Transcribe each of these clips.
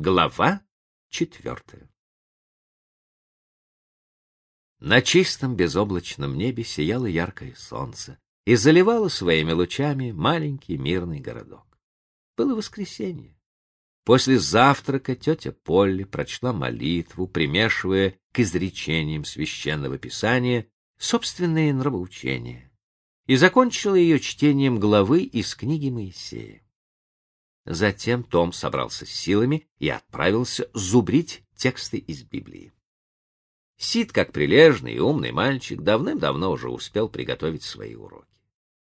Глава четвертая На чистом безоблачном небе сияло яркое солнце и заливало своими лучами маленький мирный городок. Было воскресенье. После завтрака тетя Полли прочла молитву, примешивая к изречениям священного писания собственные нравоучения, и закончила ее чтением главы из книги Моисея. Затем Том собрался с силами и отправился зубрить тексты из Библии. Сид, как прилежный и умный мальчик, давным-давно уже успел приготовить свои уроки.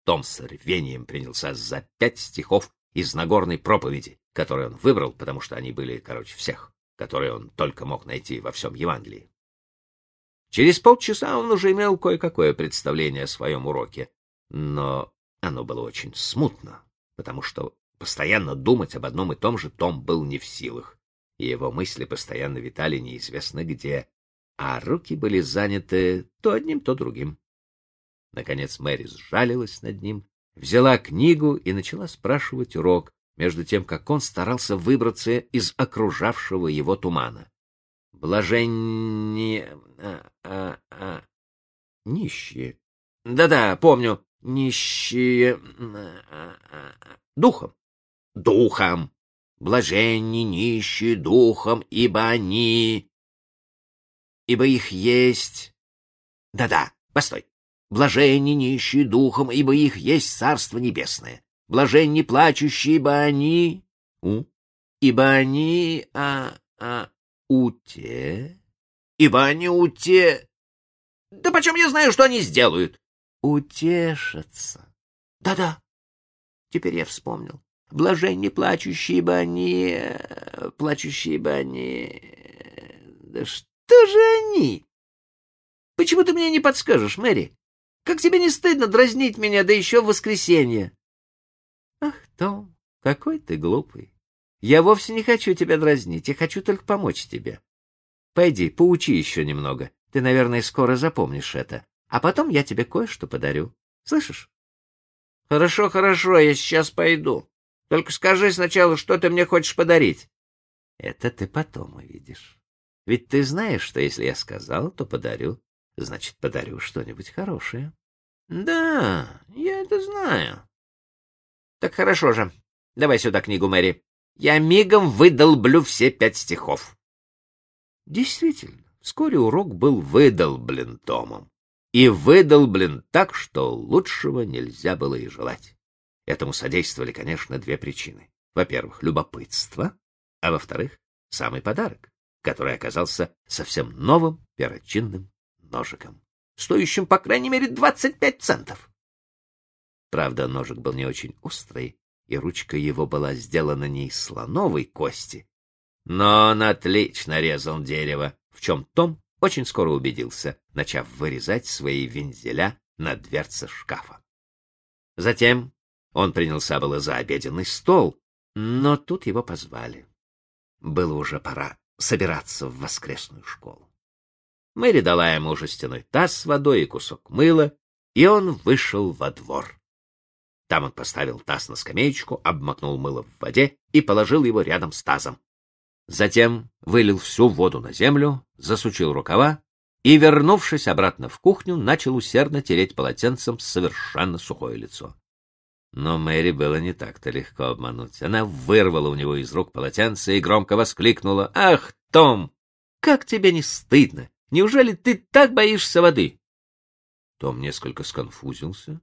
Том с рвением принялся за пять стихов из Нагорной проповеди, которые он выбрал, потому что они были короче всех, которые он только мог найти во всем Евангелии. Через полчаса он уже имел кое-какое представление о своем уроке, но оно было очень смутно, потому что постоянно думать об одном и том же Том был не в силах, и его мысли постоянно витали неизвестно где, а руки были заняты то одним, то другим. Наконец Мэри сжалилась над ним, взяла книгу и начала спрашивать урок, между тем, как он старался выбраться из окружавшего его тумана. Блаженнее... А, а, а... Нищие. Да-да, помню. Нищие... Духом. Духом. Блаженни нищие духом, ибо они... Ибо их есть... Да-да, постой. Блаженни нищие духом, ибо их есть Царство Небесное блаженни плачущие, ибо они... У? Ибо они... А... А... Уте? Ибо они уте... Да почем я знаю, что они сделают? Утешатся. Да-да. Теперь я вспомнил. Блаженни плачущие, ибо они... Плачущие, ибо они... Да что же они? Почему ты мне не подскажешь, Мэри? Как тебе не стыдно дразнить меня, да еще в воскресенье? Ах, Том, какой ты глупый. Я вовсе не хочу тебя дразнить, я хочу только помочь тебе. Пойди, поучи еще немного. Ты, наверное, скоро запомнишь это. А потом я тебе кое-что подарю. Слышишь? Хорошо, хорошо, я сейчас пойду. Только скажи сначала, что ты мне хочешь подарить. Это ты потом увидишь. Ведь ты знаешь, что если я сказал, то подарю. Значит, подарю что-нибудь хорошее. Да, я это знаю. Так хорошо же. Давай сюда книгу, Мэри. Я мигом выдолблю все пять стихов. Действительно, вскоре урок был выдолблен Томом. И выдолблен так, что лучшего нельзя было и желать. Этому содействовали, конечно, две причины. Во-первых, любопытство, а во-вторых, самый подарок, который оказался совсем новым перочинным ножиком, стоящим, по крайней мере, двадцать пять центов. Правда, ножик был не очень острый, и ручка его была сделана не из слоновой кости. Но он отлично резал дерево, в чем Том очень скоро убедился, начав вырезать свои вензеля на дверце шкафа. Затем он принялся было за обеденный стол, но тут его позвали. Было уже пора собираться в воскресную школу. Мэри дала ему жестяной таз с водой и кусок мыла, и он вышел во двор. Там он поставил таз на скамеечку, обмакнул мыло в воде и положил его рядом с тазом. Затем вылил всю воду на землю, засучил рукава и, вернувшись обратно в кухню, начал усердно тереть полотенцем совершенно сухое лицо. Но Мэри было не так-то легко обмануть. Она вырвала у него из рук полотенце и громко воскликнула. «Ах, Том, как тебе не стыдно! Неужели ты так боишься воды?» Том несколько сконфузился,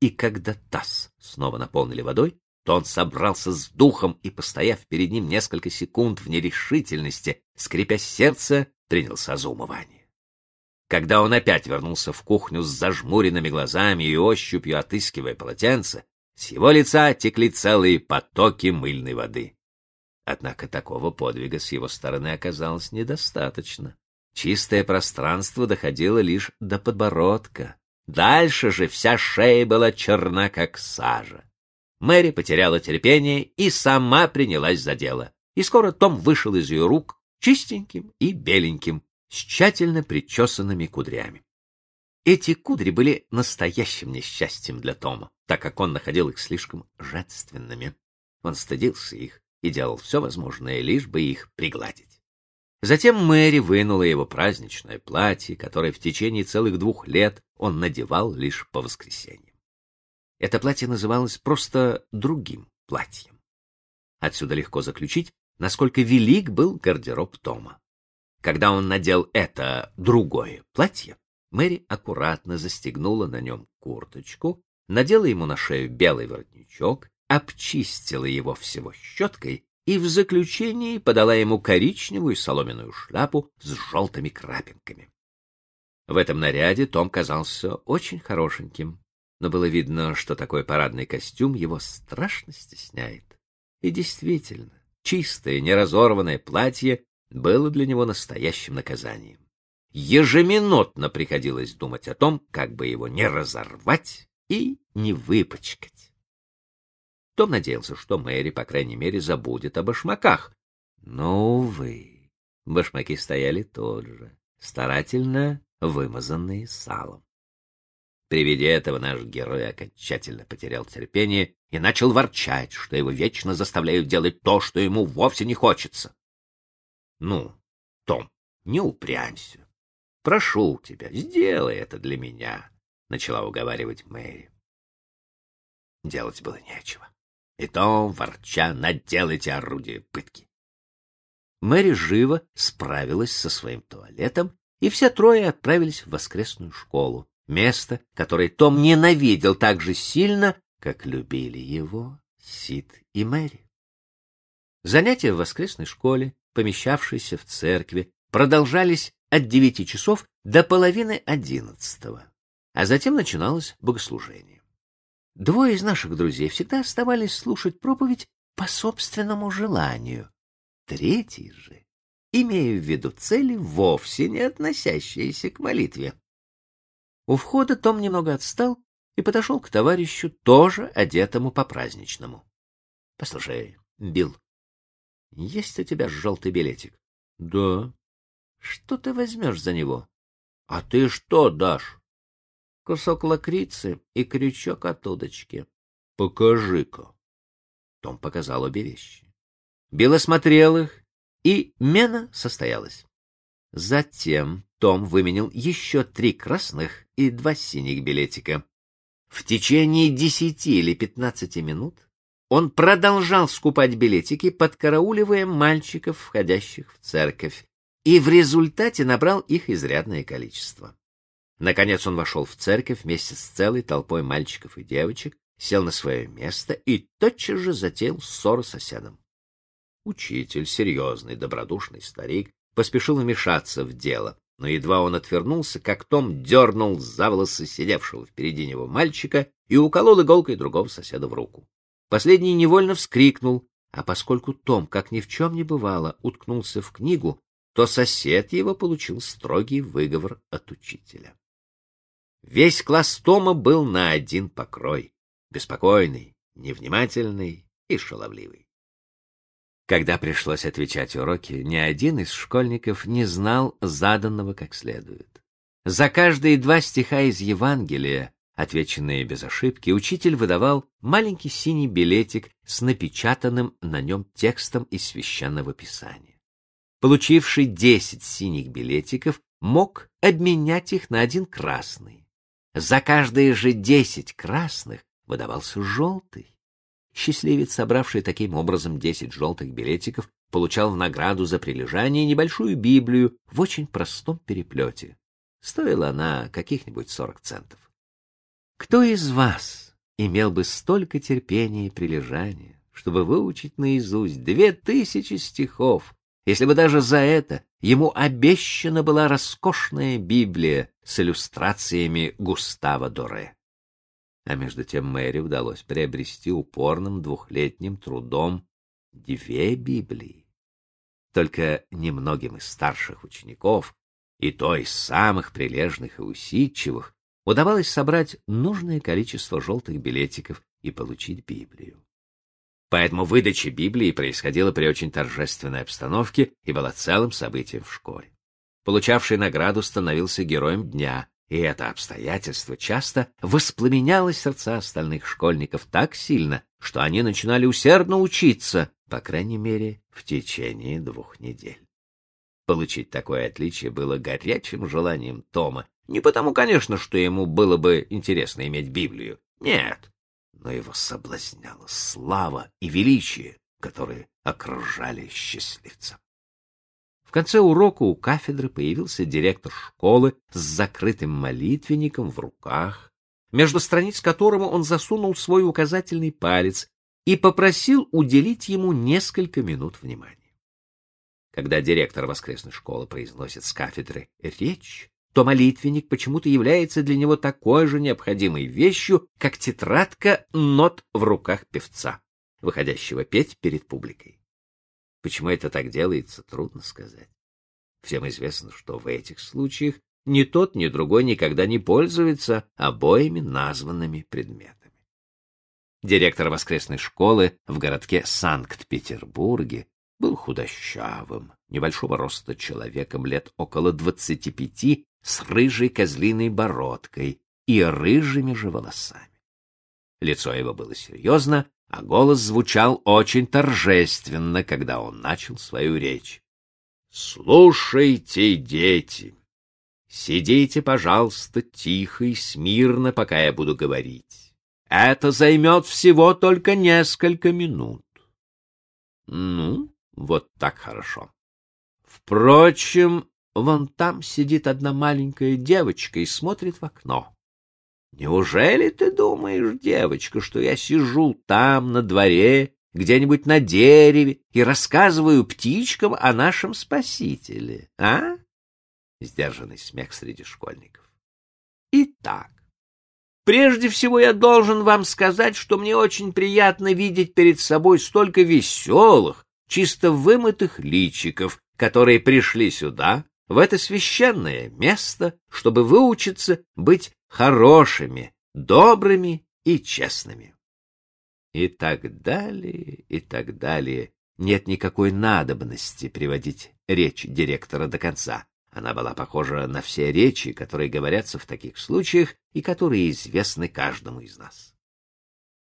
и когда таз снова наполнили водой, то он собрался с духом и, постояв перед ним несколько секунд в нерешительности, скрипя сердце, принялся за умывание. Когда он опять вернулся в кухню с зажмуренными глазами и ощупью отыскивая полотенце, с его лица текли целые потоки мыльной воды. Однако такого подвига с его стороны оказалось недостаточно. Чистое пространство доходило лишь до подбородка. Дальше же вся шея была черна, как сажа. Мэри потеряла терпение и сама принялась за дело. И скоро Том вышел из ее рук чистеньким и беленьким, с тщательно причесанными кудрями. Эти кудри были настоящим несчастьем для Тома, так как он находил их слишком женственными. Он стыдился их и делал все возможное, лишь бы их пригладить. Затем Мэри вынула его праздничное платье, которое в течение целых двух лет он надевал лишь по воскресеньям. Это платье называлось просто другим платьем. Отсюда легко заключить, насколько велик был гардероб Тома. Когда он надел это другое платье, Мэри аккуратно застегнула на нем курточку, надела ему на шею белый воротничок, обчистила его всего щеткой и в заключении подала ему коричневую соломенную шляпу с желтыми крапинками. В этом наряде Том казался очень хорошеньким, но было видно, что такой парадный костюм его страшно стесняет. И действительно, чистое, неразорванное платье было для него настоящим наказанием. Ежеминутно приходилось думать о том, как бы его не разорвать и не выпачкать. Том надеялся, что Мэри, по крайней мере, забудет о башмаках. Но, увы, башмаки стояли тот же, старательно вымазанные салом. При виде этого наш герой окончательно потерял терпение и начал ворчать, что его вечно заставляют делать то, что ему вовсе не хочется. — Ну, Том, не упрямься. Прошу тебя, сделай это для меня, — начала уговаривать Мэри. Делать было нечего и то, ворча, наделайте орудие пытки. Мэри живо справилась со своим туалетом, и все трое отправились в воскресную школу, место, которое Том ненавидел так же сильно, как любили его Сид и Мэри. Занятия в воскресной школе, помещавшейся в церкви, продолжались от девяти часов до половины одиннадцатого, а затем начиналось богослужение. Двое из наших друзей всегда оставались слушать проповедь по собственному желанию. Третий же, имея в виду цели, вовсе не относящиеся к молитве. У входа Том немного отстал и подошел к товарищу, тоже одетому по-праздничному. — Послушай, Билл, есть у тебя желтый билетик? — Да. — Что ты возьмешь за него? — А ты что дашь? Кусок лакрицы и крючок от удочки. — Покажи-ка. Том показал обе вещи. Билл осмотрел их, и мена состоялась. Затем Том выменил еще три красных и два синих билетика. В течение десяти или пятнадцати минут он продолжал скупать билетики, подкарауливая мальчиков, входящих в церковь, и в результате набрал их изрядное количество. Наконец он вошел в церковь вместе с целой толпой мальчиков и девочек, сел на свое место и тотчас же затеял ссору с соседом. Учитель, серьезный, добродушный старик, поспешил вмешаться в дело, но едва он отвернулся, как Том дернул за волосы сидевшего впереди него мальчика и уколол иголкой другого соседа в руку. Последний невольно вскрикнул, а поскольку Том, как ни в чем не бывало, уткнулся в книгу, то сосед его получил строгий выговор от учителя. Весь класс Тома был на один покрой, беспокойный, невнимательный и шаловливый. Когда пришлось отвечать уроки, ни один из школьников не знал заданного как следует. За каждые два стиха из Евангелия, отвеченные без ошибки, учитель выдавал маленький синий билетик с напечатанным на нем текстом из священного писания. Получивший десять синих билетиков мог обменять их на один красный. За каждые же десять красных выдавался желтый. Счастливец, собравший таким образом десять желтых билетиков, получал в награду за прилежание небольшую Библию в очень простом переплете. Стоила она каких-нибудь сорок центов. Кто из вас имел бы столько терпения и прилежания, чтобы выучить наизусть две тысячи стихов, если бы даже за это ему обещана была роскошная Библия с иллюстрациями Густава Доре. А между тем Мэри удалось приобрести упорным двухлетним трудом две Библии. Только немногим из старших учеников, и то из самых прилежных и усидчивых, удавалось собрать нужное количество желтых билетиков и получить Библию. Поэтому выдача Библии происходила при очень торжественной обстановке и была целым событием в школе получавший награду, становился героем дня, и это обстоятельство часто воспламеняло сердца остальных школьников так сильно, что они начинали усердно учиться, по крайней мере, в течение двух недель. Получить такое отличие было горячим желанием Тома. Не потому, конечно, что ему было бы интересно иметь Библию. Нет, но его соблазняла слава и величие, которые окружали счастливца. В конце урока у кафедры появился директор школы с закрытым молитвенником в руках, между страниц которого он засунул свой указательный палец и попросил уделить ему несколько минут внимания. Когда директор воскресной школы произносит с кафедры речь, то молитвенник почему-то является для него такой же необходимой вещью, как тетрадка нот в руках певца, выходящего петь перед публикой. Почему это так делается, трудно сказать. Всем известно, что в этих случаях ни тот, ни другой никогда не пользуется обоими названными предметами. Директор воскресной школы в городке Санкт-Петербурге был худощавым, небольшого роста человеком лет около двадцати пяти, с рыжей козлиной бородкой и рыжими же волосами. Лицо его было серьезно, а голос звучал очень торжественно, когда он начал свою речь. «Слушайте, дети! Сидите, пожалуйста, тихо и смирно, пока я буду говорить. Это займет всего только несколько минут. Ну, вот так хорошо. Впрочем, вон там сидит одна маленькая девочка и смотрит в окно. Неужели ты думаешь, девочка, что я сижу там, на дворе, где-нибудь на дереве и рассказываю птичкам о нашем спасителе, а? Сдержанный смех среди школьников. Итак, прежде всего я должен вам сказать, что мне очень приятно видеть перед собой столько веселых, чисто вымытых личиков, которые пришли сюда, в это священное место, чтобы выучиться быть хорошими, добрыми и честными. И так далее, и так далее. Нет никакой надобности приводить речь директора до конца. Она была похожа на все речи, которые говорятся в таких случаях и которые известны каждому из нас.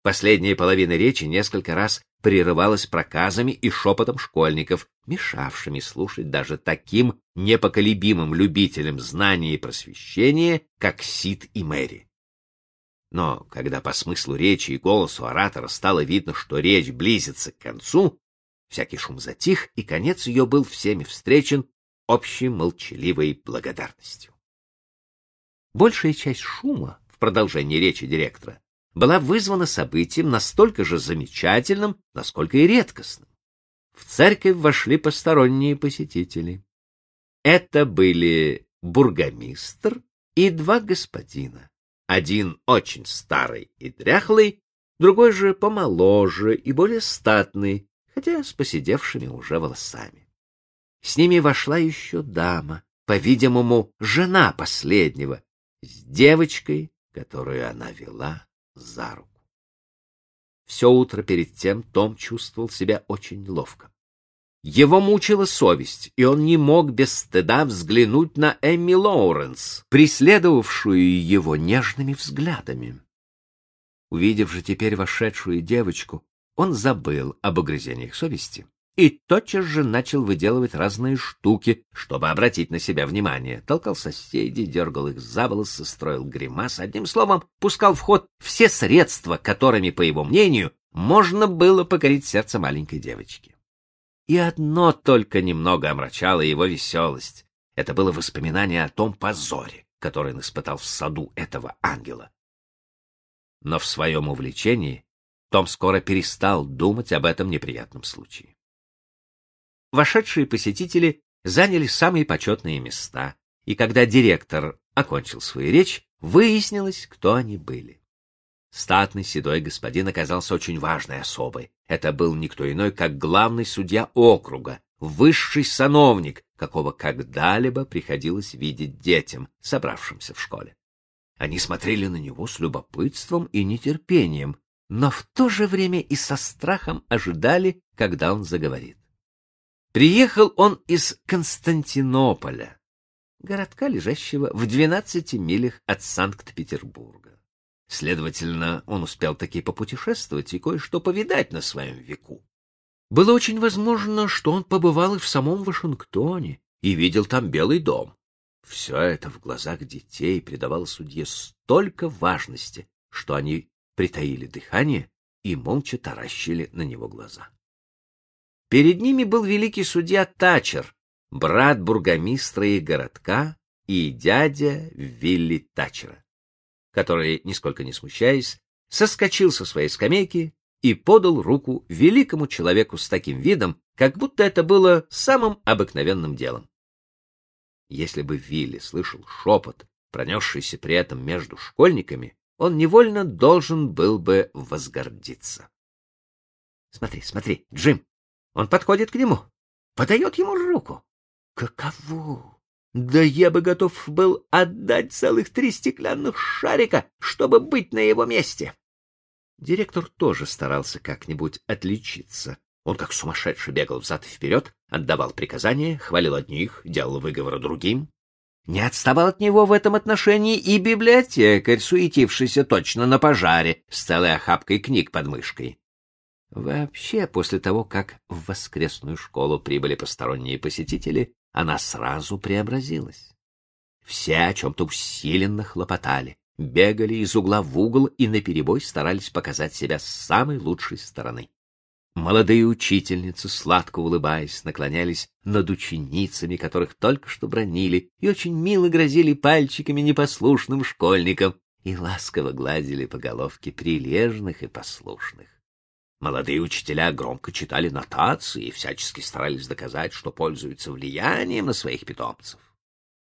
Последняя половина речи несколько раз прерывалась проказами и шепотом школьников, мешавшими слушать даже таким непоколебимым любителям знания и просвещения, как Сид и Мэри. Но когда по смыслу речи и голосу оратора стало видно, что речь близится к концу, всякий шум затих, и конец ее был всеми встречен общей молчаливой благодарностью. Большая часть шума в продолжении речи директора была вызвана событием настолько же замечательным, насколько и редкостным. В церковь вошли посторонние посетители. Это были бургомистр и два господина. Один очень старый и дряхлый, другой же помоложе и более статный, хотя с посидевшими уже волосами. С ними вошла еще дама, по-видимому, жена последнего, с девочкой, которую она вела за руку. Все утро перед тем Том чувствовал себя очень неловко. Его мучила совесть, и он не мог без стыда взглянуть на Эмми Лоуренс, преследовавшую его нежными взглядами. Увидев же теперь вошедшую девочку, он забыл об огрызениях совести и тотчас же начал выделывать разные штуки, чтобы обратить на себя внимание. Толкал соседей, дергал их за волосы, строил гримас, одним словом, пускал в ход все средства, которыми, по его мнению, можно было покорить сердце маленькой девочки. И одно только немного омрачало его веселость. Это было воспоминание о том позоре, который он испытал в саду этого ангела. Но в своем увлечении том скоро перестал думать об этом неприятном случае вошедшие посетители заняли самые почетные места, и когда директор окончил свою речь, выяснилось, кто они были. Статный седой господин оказался очень важной особой. Это был никто иной, как главный судья округа, высший сановник, какого когда-либо приходилось видеть детям, собравшимся в школе. Они смотрели на него с любопытством и нетерпением, но в то же время и со страхом ожидали, когда он заговорит. Приехал он из Константинополя, городка, лежащего в 12 милях от Санкт-Петербурга. Следовательно, он успел таки попутешествовать и кое-что повидать на своем веку. Было очень возможно, что он побывал и в самом Вашингтоне и видел там Белый дом. Все это в глазах детей придавало судье столько важности, что они притаили дыхание и молча таращили на него глаза. Перед ними был великий судья Тачер, брат бургомистра их городка и дядя Вилли Тачера, который, нисколько не смущаясь, соскочил со своей скамейки и подал руку великому человеку с таким видом, как будто это было самым обыкновенным делом. Если бы Вилли слышал шепот, пронесшийся при этом между школьниками, он невольно должен был бы возгордиться. Смотри, смотри, Джим, он подходит к нему, подает ему руку. Каково? Да я бы готов был отдать целых три стеклянных шарика, чтобы быть на его месте. Директор тоже старался как-нибудь отличиться. Он как сумасшедший бегал взад и вперед, отдавал приказания, хвалил одних, делал выговоры другим. Не отставал от него в этом отношении и библиотекарь, суетившийся точно на пожаре, с целой охапкой книг под мышкой. Вообще, после того, как в воскресную школу прибыли посторонние посетители, она сразу преобразилась. Все о чем-то усиленно хлопотали, бегали из угла в угол и наперебой старались показать себя с самой лучшей стороны. Молодые учительницы, сладко улыбаясь, наклонялись над ученицами, которых только что бронили, и очень мило грозили пальчиками непослушным школьникам и ласково гладили по головке прилежных и послушных. Молодые учителя громко читали нотации и всячески старались доказать, что пользуются влиянием на своих питомцев.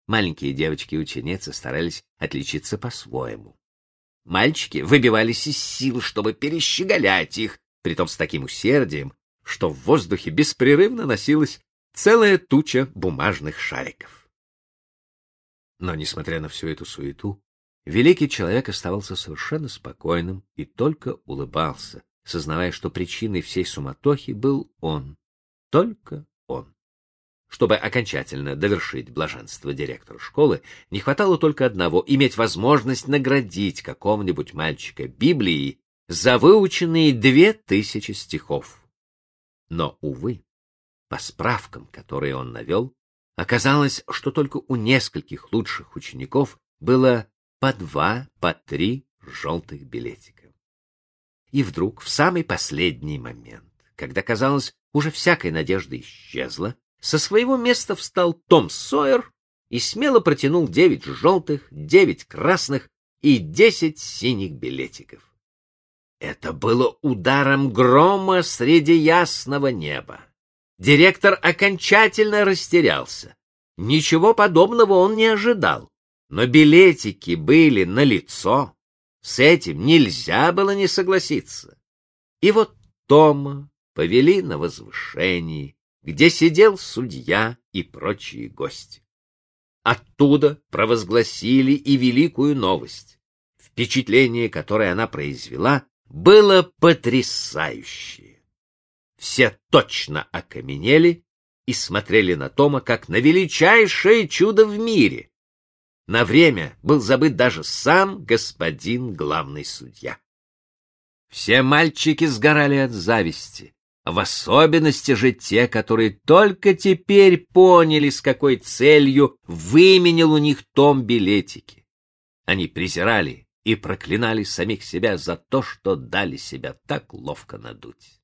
Маленькие девочки и ученицы старались отличиться по-своему. Мальчики выбивались из сил, чтобы перещеголять их, притом с таким усердием, что в воздухе беспрерывно носилась целая туча бумажных шариков. Но, несмотря на всю эту суету, великий человек оставался совершенно спокойным и только улыбался, сознавая, что причиной всей суматохи был он, только он. Чтобы окончательно довершить блаженство директора школы, не хватало только одного — иметь возможность наградить какого-нибудь мальчика Библией за выученные две тысячи стихов. Но, увы, по справкам, которые он навел, оказалось, что только у нескольких лучших учеников было по два, по три желтых билетика. И вдруг, в самый последний момент, когда, казалось, уже всякая надежда исчезла, со своего места встал Том Сойер и смело протянул девять желтых, девять красных и десять синих билетиков. Это было ударом грома среди ясного неба. Директор окончательно растерялся. Ничего подобного он не ожидал. Но билетики были налицо. С этим нельзя было не согласиться. И вот Тома повели на возвышение, где сидел судья и прочие гости. Оттуда провозгласили и великую новость. Впечатление, которое она произвела, было потрясающе. Все точно окаменели и смотрели на Тома как на величайшее чудо в мире. На время был забыт даже сам господин главный судья. Все мальчики сгорали от зависти, в особенности же те, которые только теперь поняли, с какой целью выменил у них Том билетики. Они презирали и проклинали самих себя за то, что дали себя так ловко надуть.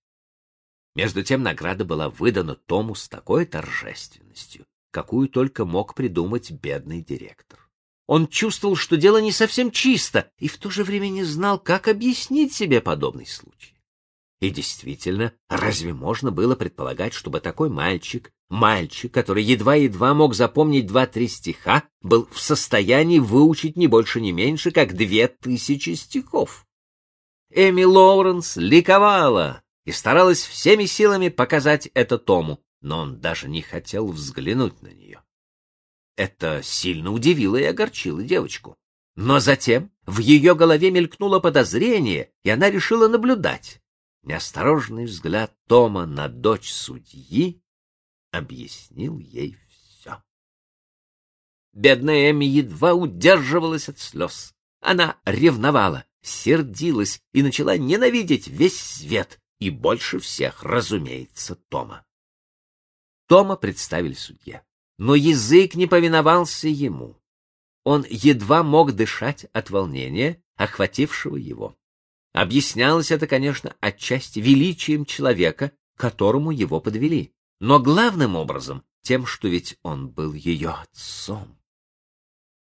Между тем награда была выдана Тому с такой торжественностью, какую только мог придумать бедный директор. Он чувствовал, что дело не совсем чисто, и в то же время не знал, как объяснить себе подобный случай. И действительно, разве можно было предполагать, чтобы такой мальчик, мальчик, который едва-едва мог запомнить два-три стиха, был в состоянии выучить не больше, не меньше, как две тысячи стихов? Эми Лоуренс ликовала и старалась всеми силами показать это Тому, но он даже не хотел взглянуть на нее. Это сильно удивило и огорчило девочку. Но затем в ее голове мелькнуло подозрение, и она решила наблюдать. Неосторожный взгляд Тома на дочь судьи объяснил ей все. Бедная Эми едва удерживалась от слез. Она ревновала, сердилась и начала ненавидеть весь свет, и больше всех, разумеется, Тома. Тома представили судье, но язык не повиновался ему. Он едва мог дышать от волнения, охватившего его. Объяснялось это, конечно, отчасти величием человека, которому его подвели, но главным образом тем, что ведь он был ее отцом.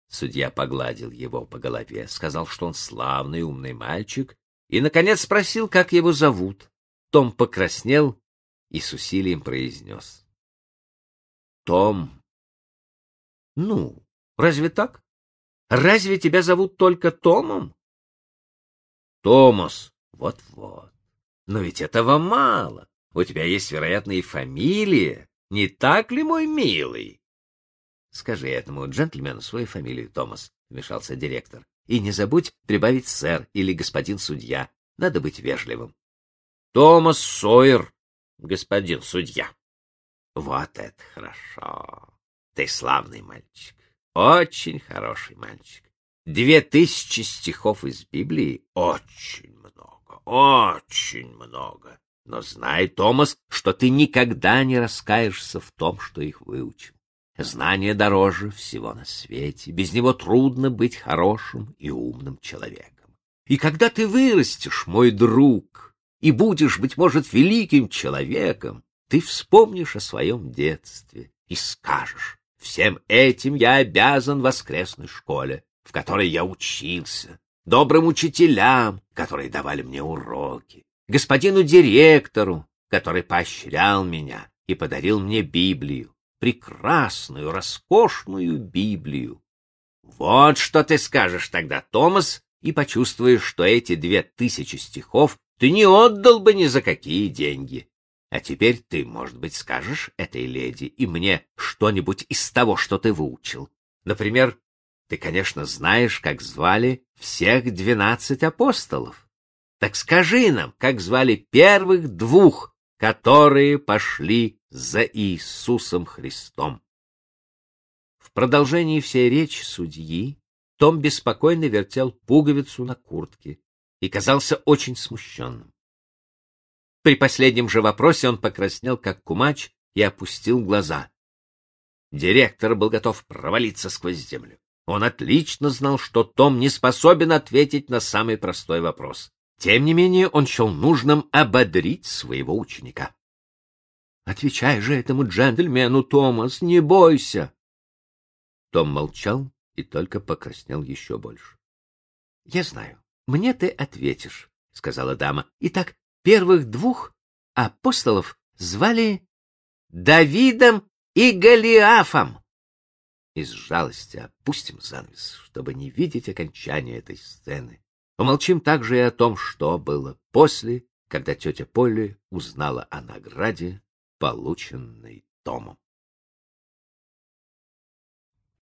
Судья погладил его по голове, сказал, что он славный умный мальчик, и, наконец, спросил, как его зовут. Том покраснел и с усилием произнес. — Том. — Ну, разве так? Разве тебя зовут только Томом? Томас. Вот-вот. Но ведь этого мало. У тебя есть, вероятно, и фамилия. Не так ли, мой милый? Скажи этому джентльмену свою фамилию, Томас, вмешался директор. И не забудь прибавить сэр или господин судья. Надо быть вежливым. Томас Сойер, господин судья. Вот это хорошо. Ты славный мальчик. Очень хороший мальчик. Две тысячи стихов из Библии — очень много, очень много. Но знай, Томас, что ты никогда не раскаешься в том, что их выучил. Знание дороже всего на свете, без него трудно быть хорошим и умным человеком. И когда ты вырастешь, мой друг, и будешь, быть может, великим человеком, ты вспомнишь о своем детстве и скажешь, всем этим я обязан воскресной школе, в которой я учился, добрым учителям, которые давали мне уроки, господину директору, который поощрял меня и подарил мне Библию, прекрасную, роскошную Библию. Вот что ты скажешь тогда, Томас, и почувствуешь, что эти две тысячи стихов ты не отдал бы ни за какие деньги. А теперь ты, может быть, скажешь этой леди и мне что-нибудь из того, что ты выучил. Например, ты, конечно, знаешь, как звали всех двенадцать апостолов. Так скажи нам, как звали первых двух, которые пошли за Иисусом Христом. В продолжении всей речи судьи Том беспокойно вертел пуговицу на куртке и казался очень смущенным. При последнем же вопросе он покраснел, как кумач, и опустил глаза. Директор был готов провалиться сквозь землю. Он отлично знал, что Том не способен ответить на самый простой вопрос. Тем не менее, он счел нужным ободрить своего ученика. — Отвечай же этому джентльмену, Томас, не бойся! Том молчал и только покраснел еще больше. — Я знаю, мне ты ответишь, — сказала дама. — Итак, первых двух апостолов звали Давидом и Голиафом из жалости опустим занавес, чтобы не видеть окончания этой сцены. Помолчим также и о том, что было после, когда тетя Полли узнала о награде, полученной Томом.